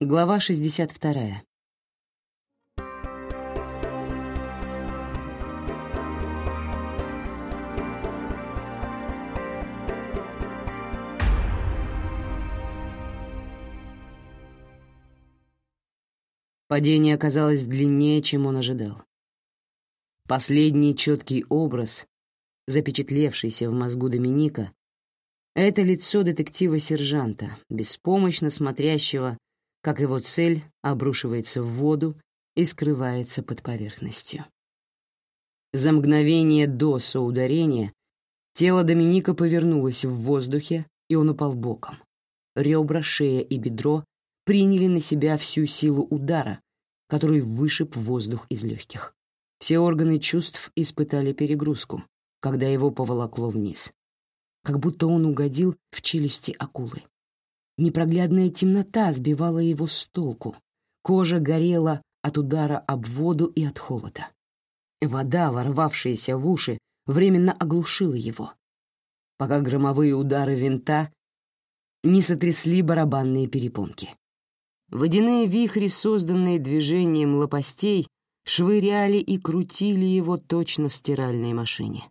Глава 62. Падение оказалось длиннее, чем он ожидал. Последний четкий образ, запечатлевшийся в мозгу Доминика, это лицо детектива-сержанта, беспомощно смотрящего, как его цель обрушивается в воду и скрывается под поверхностью. За мгновение до соударения тело Доминика повернулось в воздухе, и он упал боком. Ребра, шея и бедро приняли на себя всю силу удара, который вышиб воздух из легких. Все органы чувств испытали перегрузку, когда его поволокло вниз. Как будто он угодил в челюсти акулы. Непроглядная темнота сбивала его с толку. Кожа горела от удара об воду и от холода. Вода, ворвавшаяся в уши, временно оглушила его, пока громовые удары винта не сотрясли барабанные перепонки. Водяные вихри, созданные движением лопастей, швыряли и крутили его точно в стиральной машине.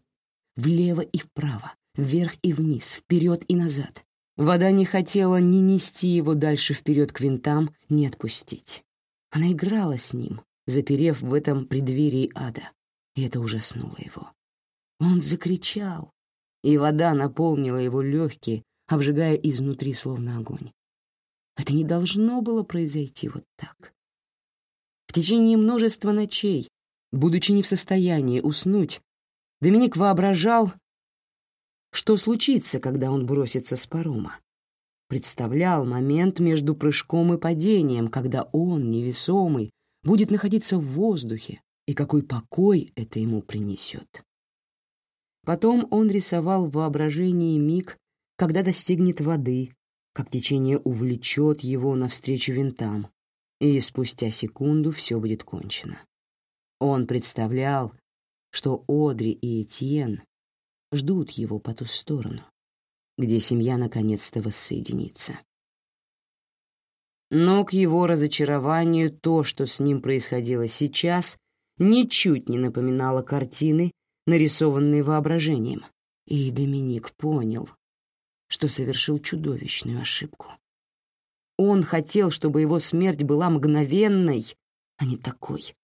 Влево и вправо, вверх и вниз, вперед и назад. Вода не хотела ни нести его дальше вперед к винтам, ни отпустить. Она играла с ним, заперев в этом преддверии ада, и это ужаснуло его. Он закричал, и вода наполнила его легкие, обжигая изнутри словно огонь. Это не должно было произойти вот так. В течение множества ночей, будучи не в состоянии уснуть, Доминик воображал, что случится, когда он бросится с парома. Представлял момент между прыжком и падением, когда он, невесомый, будет находиться в воздухе, и какой покой это ему принесет. Потом он рисовал в воображении миг, когда достигнет воды, как течение увлечет его навстречу винтам, и спустя секунду все будет кончено. Он представлял, что Одри и Этьен ждут его по ту сторону, где семья наконец-то воссоединится. Но к его разочарованию то, что с ним происходило сейчас, ничуть не напоминало картины, нарисованные воображением. И Доминик понял, что совершил чудовищную ошибку. Он хотел, чтобы его смерть была мгновенной, а не такой.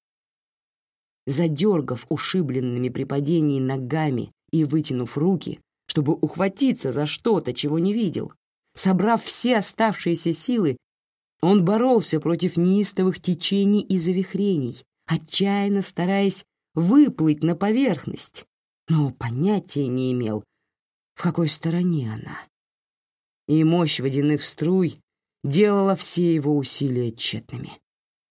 Задергав ушибленными при падении ногами и вытянув руки, чтобы ухватиться за что-то, чего не видел, собрав все оставшиеся силы, он боролся против неистовых течений и завихрений, отчаянно стараясь выплыть на поверхность, но понятия не имел, в какой стороне она и мощь водяных струй делала все его усилия тщетными.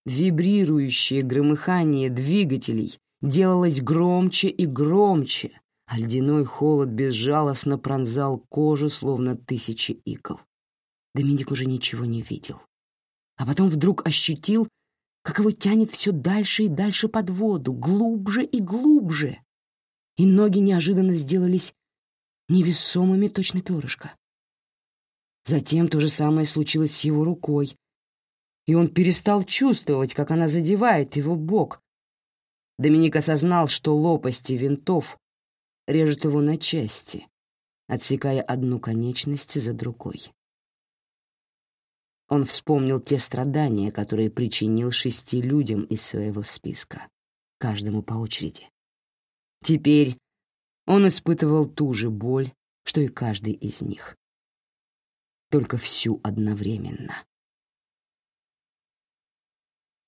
Вибрирующее громыхание двигателей делалось громче и громче, а ледяной холод безжалостно пронзал кожу, словно тысячи игл. Доминик уже ничего не видел. А потом вдруг ощутил, как его тянет все дальше и дальше под воду, глубже и глубже. И ноги неожиданно сделались невесомыми точно перышко. Затем то же самое случилось с его рукой, и он перестал чувствовать, как она задевает его бок. Доминик осознал, что лопасти винтов режут его на части, отсекая одну конечность за другой. Он вспомнил те страдания, которые причинил шести людям из своего списка, каждому по очереди. Теперь он испытывал ту же боль, что и каждый из них только всю одновременно.